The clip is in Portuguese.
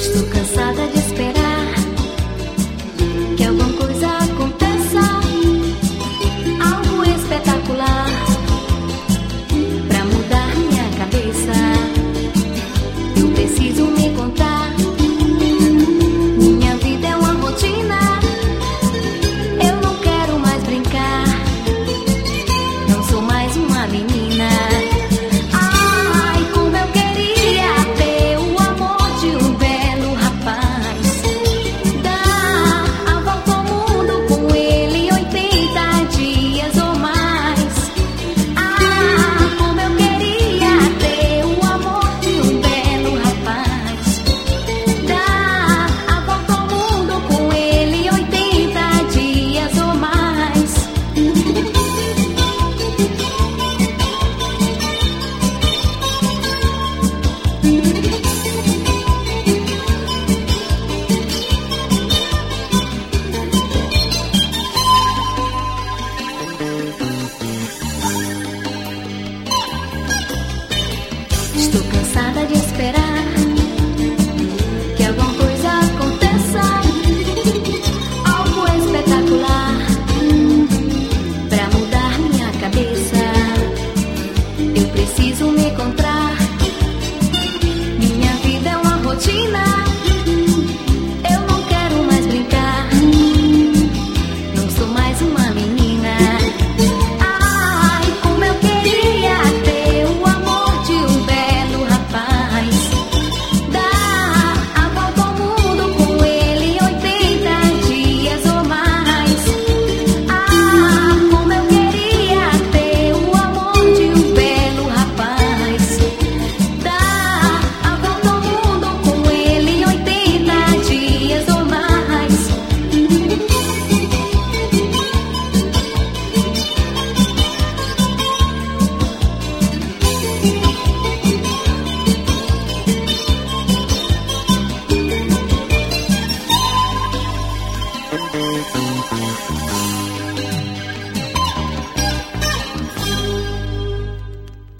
Estou cansada de